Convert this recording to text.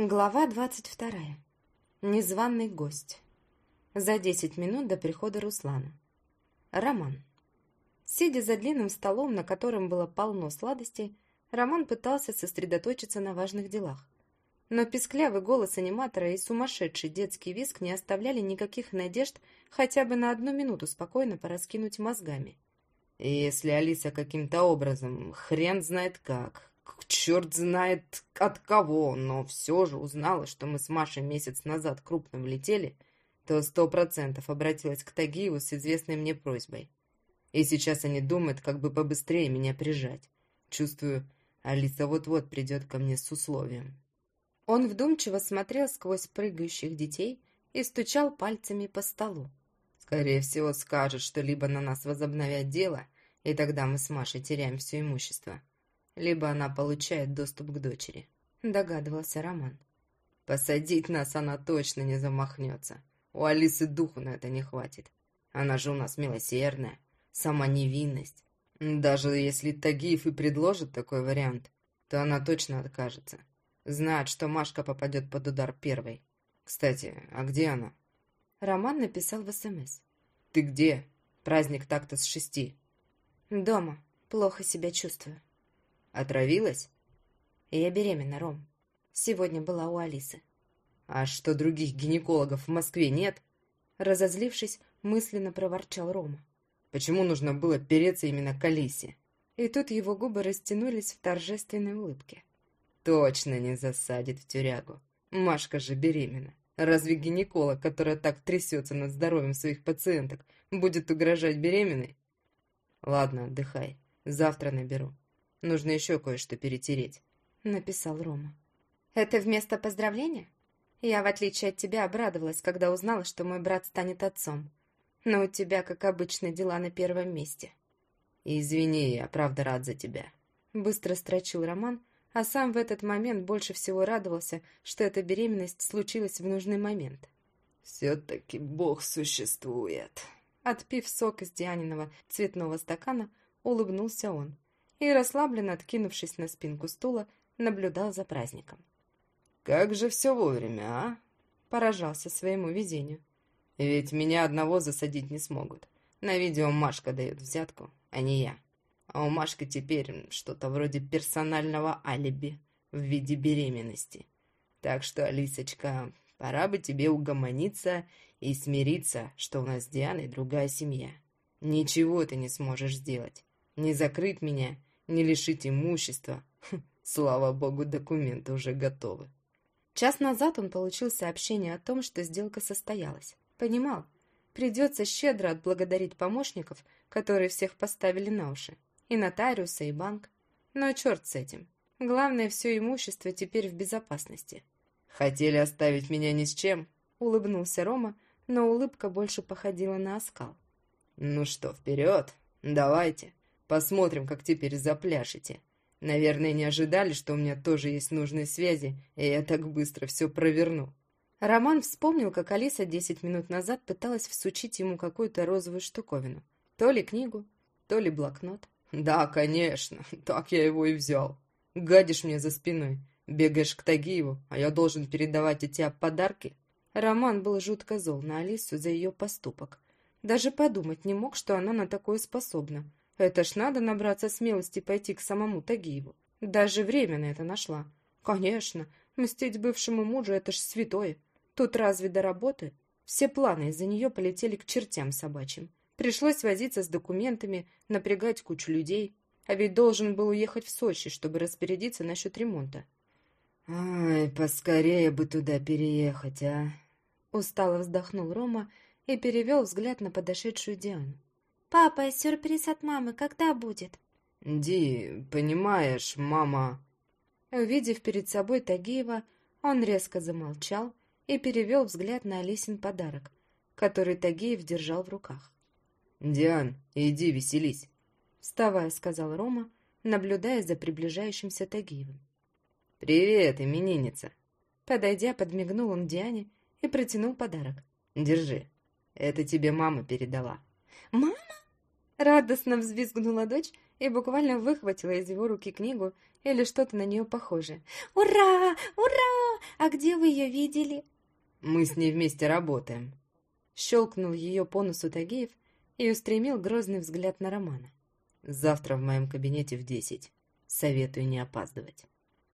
Глава двадцать вторая. Незваный гость. За десять минут до прихода Руслана. Роман. Сидя за длинным столом, на котором было полно сладостей, Роман пытался сосредоточиться на важных делах. Но писклявый голос аниматора и сумасшедший детский визг не оставляли никаких надежд хотя бы на одну минуту спокойно пораскинуть мозгами. «Если Алиса каким-то образом, хрен знает как, черт знает от кого, но все же узнала, что мы с Машей месяц назад крупно влетели, то сто процентов обратилась к Тагиеву с известной мне просьбой. И сейчас они думают, как бы побыстрее меня прижать. Чувствую, Алиса вот-вот придет ко мне с условием. Он вдумчиво смотрел сквозь прыгающих детей и стучал пальцами по столу. Скорее всего, скажет, что либо на нас возобновят дело, и тогда мы с Машей теряем все имущество, либо она получает доступ к дочери», — догадывался Роман. «Посадить нас она точно не замахнется. У Алисы духу на это не хватит. Она же у нас милосердная, сама невинность. Даже если Тагиев и предложит такой вариант, то она точно откажется. Знает, что Машка попадет под удар первой. Кстати, а где она?» Роман написал в СМС. «Ты где? Праздник так-то с шести». «Дома. Плохо себя чувствую». Отравилась? Я беременна, Ром. Сегодня была у Алисы. А что, других гинекологов в Москве нет? Разозлившись, мысленно проворчал Рома. Почему нужно было переться именно к Алисе? И тут его губы растянулись в торжественной улыбке. Точно не засадит в тюрягу. Машка же беременна. Разве гинеколог, которая так трясется над здоровьем своих пациенток, будет угрожать беременной? Ладно, отдыхай. Завтра наберу. Нужно еще кое-что перетереть», — написал Рома. «Это вместо поздравления? Я, в отличие от тебя, обрадовалась, когда узнала, что мой брат станет отцом. Но у тебя, как обычно, дела на первом месте». «Извини, я правда рад за тебя», — быстро строчил Роман, а сам в этот момент больше всего радовался, что эта беременность случилась в нужный момент. «Все-таки Бог существует», — отпив сок из Дианиного цветного стакана, улыбнулся он и, расслабленно откинувшись на спинку стула, наблюдал за праздником. «Как же все вовремя, а?» – поражался своему везению. «Ведь меня одного засадить не смогут. На видео Машка дает взятку, а не я. А у Машки теперь что-то вроде персонального алиби в виде беременности. Так что, Алисочка, пора бы тебе угомониться и смириться, что у нас с Дианой другая семья. Ничего ты не сможешь сделать. Не закрыть меня не лишить имущества. Хм, слава богу, документы уже готовы. Час назад он получил сообщение о том, что сделка состоялась. Понимал, придется щедро отблагодарить помощников, которые всех поставили на уши. И нотариуса, и банк. Но черт с этим. Главное, все имущество теперь в безопасности. «Хотели оставить меня ни с чем?» — улыбнулся Рома, но улыбка больше походила на оскал. «Ну что, вперед! Давайте!» Посмотрим, как теперь запляшете. Наверное, не ожидали, что у меня тоже есть нужные связи, и я так быстро все проверну». Роман вспомнил, как Алиса десять минут назад пыталась всучить ему какую-то розовую штуковину. То ли книгу, то ли блокнот. «Да, конечно, так я его и взял. Гадишь мне за спиной, бегаешь к Тагиеву, а я должен передавать эти подарки?» Роман был жутко зол на Алису за ее поступок. Даже подумать не мог, что она на такое способна. Это ж надо набраться смелости пойти к самому Тагиеву. Даже время на это нашла. Конечно, мстить бывшему мужу — это ж святое. Тут разве до работы? Все планы из-за нее полетели к чертям собачьим. Пришлось возиться с документами, напрягать кучу людей. А ведь должен был уехать в Сочи, чтобы распорядиться насчет ремонта. «Ай, поскорее бы туда переехать, а!» Устало вздохнул Рома и перевел взгляд на подошедшую Диану. «Папа, сюрприз от мамы когда будет?» «Ди, понимаешь, мама...» Увидев перед собой Тагиева, он резко замолчал и перевел взгляд на Алисин подарок, который Тагиев держал в руках. «Диан, иди веселись!» Вставая, сказал Рома, наблюдая за приближающимся Тагиевым. «Привет, именинница!» Подойдя, подмигнул он Диане и протянул подарок. «Держи, это тебе мама передала». «Мама?» Радостно взвизгнула дочь и буквально выхватила из его руки книгу или что-то на нее похожее. «Ура! Ура! «А где вы ее видели?» «Мы с ней вместе работаем». Щелкнул ее по носу Тагеев и устремил грозный взгляд на Романа. «Завтра в моем кабинете в десять. Советую не опаздывать».